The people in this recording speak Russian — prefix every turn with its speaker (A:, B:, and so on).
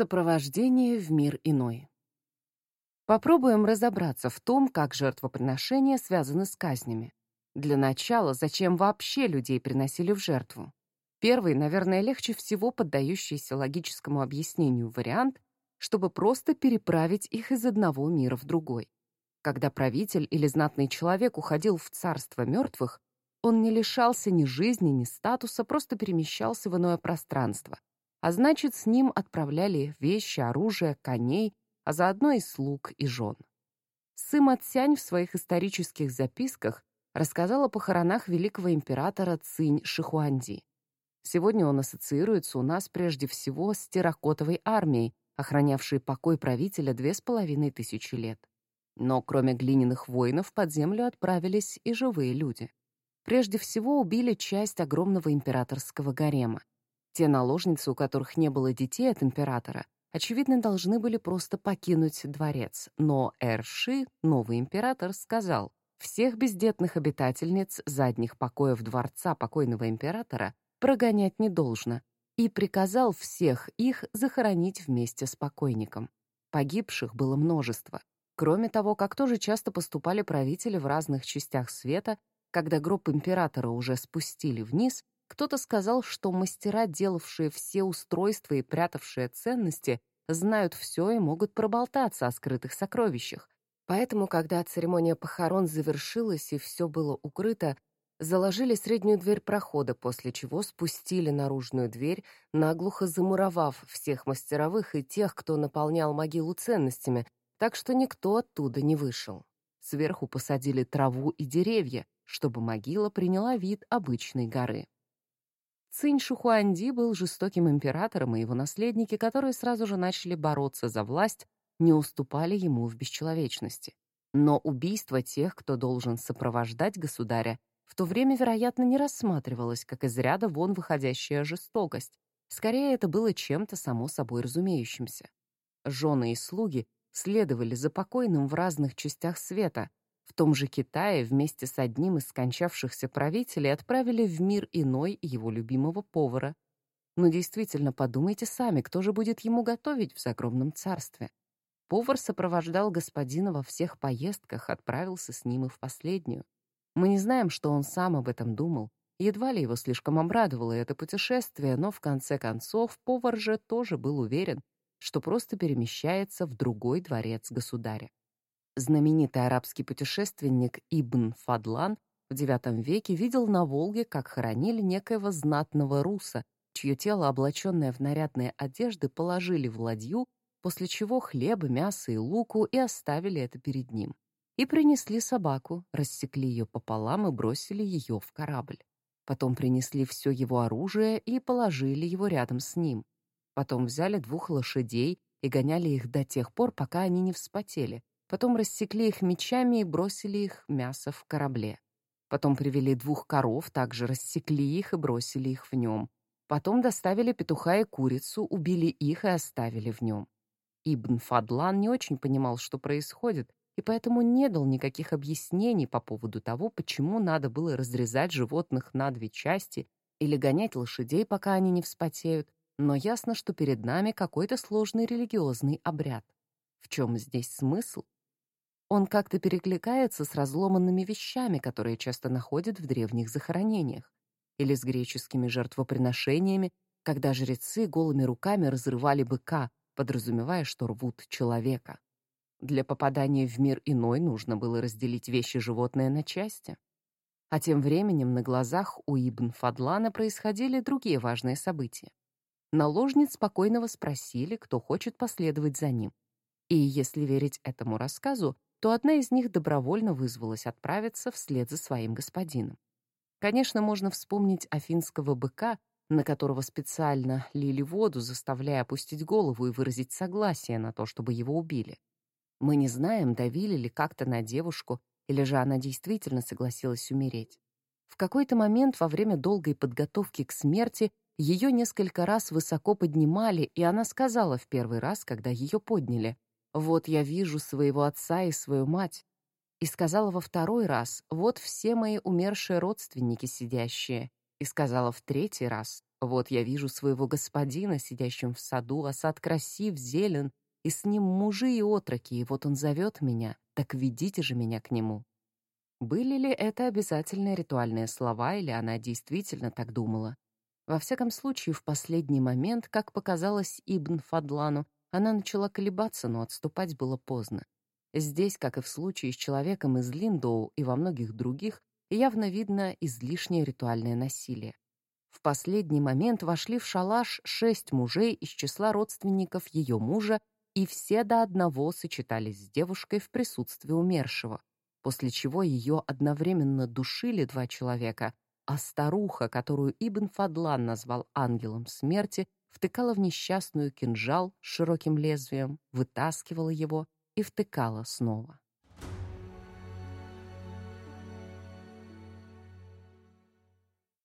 A: Сопровождение в мир иной. Попробуем разобраться в том, как жертвоприношения связаны с казнями. Для начала, зачем вообще людей приносили в жертву? Первый, наверное, легче всего поддающийся логическому объяснению вариант, чтобы просто переправить их из одного мира в другой. Когда правитель или знатный человек уходил в царство мертвых, он не лишался ни жизни, ни статуса, просто перемещался в иное пространство. А значит, с ним отправляли вещи, оружие, коней, а заодно и слуг и жен. Сыма Цянь в своих исторических записках рассказал о похоронах великого императора Цинь Шихуанди. Сегодня он ассоциируется у нас прежде всего с терракотовой армией, охранявшей покой правителя две с половиной тысячи лет. Но кроме глиняных воинов под землю отправились и живые люди. Прежде всего убили часть огромного императорского гарема. Те наложницы, у которых не было детей от императора, очевидно, должны были просто покинуть дворец. Но Эрши, новый император, сказал, всех бездетных обитательниц задних покоев дворца покойного императора прогонять не должно, и приказал всех их захоронить вместе с покойником. Погибших было множество. Кроме того, как тоже часто поступали правители в разных частях света, когда гроб императора уже спустили вниз, кто-то сказал, что мастера, делавшие все устройства и прятавшие ценности, знают все и могут проболтаться о скрытых сокровищах. Поэтому, когда церемония похорон завершилась и все было укрыто, заложили среднюю дверь прохода, после чего спустили наружную дверь, наглухо замуровав всех мастеровых и тех, кто наполнял могилу ценностями, так что никто оттуда не вышел. Сверху посадили траву и деревья, чтобы могила приняла вид обычной горы. Цинь Шухуанди был жестоким императором, и его наследники, которые сразу же начали бороться за власть, не уступали ему в бесчеловечности. Но убийство тех, кто должен сопровождать государя, в то время, вероятно, не рассматривалось как из ряда вон выходящая жестокость. Скорее, это было чем-то само собой разумеющимся. Жены и слуги следовали за покойным в разных частях света, в том же Китае вместе с одним из скончавшихся правителей отправили в мир иной его любимого повара. Но действительно, подумайте сами, кто же будет ему готовить в загробном царстве? Повар сопровождал господина во всех поездках, отправился с ним и в последнюю. Мы не знаем, что он сам об этом думал. Едва ли его слишком обрадовало это путешествие, но в конце концов повар же тоже был уверен, что просто перемещается в другой дворец государя. Знаменитый арабский путешественник Ибн Фадлан в IX веке видел на Волге, как хоронили некоего знатного руса, чье тело, облаченное в нарядные одежды, положили в ладью, после чего хлеба, мясо и луку и оставили это перед ним. И принесли собаку, рассекли ее пополам и бросили ее в корабль. Потом принесли все его оружие и положили его рядом с ним. Потом взяли двух лошадей и гоняли их до тех пор, пока они не вспотели, Потом рассекли их мечами и бросили их мясо в корабле. Потом привели двух коров, также рассекли их и бросили их в нем. Потом доставили петуха и курицу, убили их и оставили в нем. Ибн Фадлан не очень понимал, что происходит, и поэтому не дал никаких объяснений по поводу того, почему надо было разрезать животных на две части или гонять лошадей, пока они не вспотеют, но ясно, что перед нами какой-то сложный религиозный обряд. В чем здесь смысл? Он как-то перекликается с разломанными вещами, которые часто находят в древних захоронениях, или с греческими жертвоприношениями, когда жрецы голыми руками разрывали быка, подразумевая, что рвут человека. Для попадания в мир иной нужно было разделить вещи животное на части. А тем временем на глазах у Ибн Фадлана происходили другие важные события. Наложниц спокойного спросили, кто хочет последовать за ним. И, если верить этому рассказу, то одна из них добровольно вызвалась отправиться вслед за своим господином. Конечно, можно вспомнить афинского быка, на которого специально лили воду, заставляя опустить голову и выразить согласие на то, чтобы его убили. Мы не знаем, давили ли как-то на девушку, или же она действительно согласилась умереть. В какой-то момент во время долгой подготовки к смерти ее несколько раз высоко поднимали, и она сказала в первый раз, когда ее подняли, «Вот я вижу своего отца и свою мать». И сказала во второй раз, «Вот все мои умершие родственники сидящие». И сказала в третий раз, Вот я вижу своего господина, сидящим в саду, а сад красив, зелен, и с ним мужи и отроки, и вот он зовет меня, так ведите же меня к нему. Были ли это обязательные ритуальные слова, или она действительно так думала? Во всяком случае, в последний момент, как показалось Ибн Фадлану, она начала колебаться, но отступать было поздно. Здесь, как и в случае с человеком из Линдоу и во многих других, явно видно излишнее ритуальное насилие. В последний момент вошли в шалаш шесть мужей из числа родственников ее мужа, и все до одного сочетались с девушкой в присутствии умершего, после чего ее одновременно душили два человека, а старуха, которую Ибн Фадлан назвал ангелом смерти, втыкала в несчастную кинжал с широким лезвием, вытаскивала его и втыкала снова.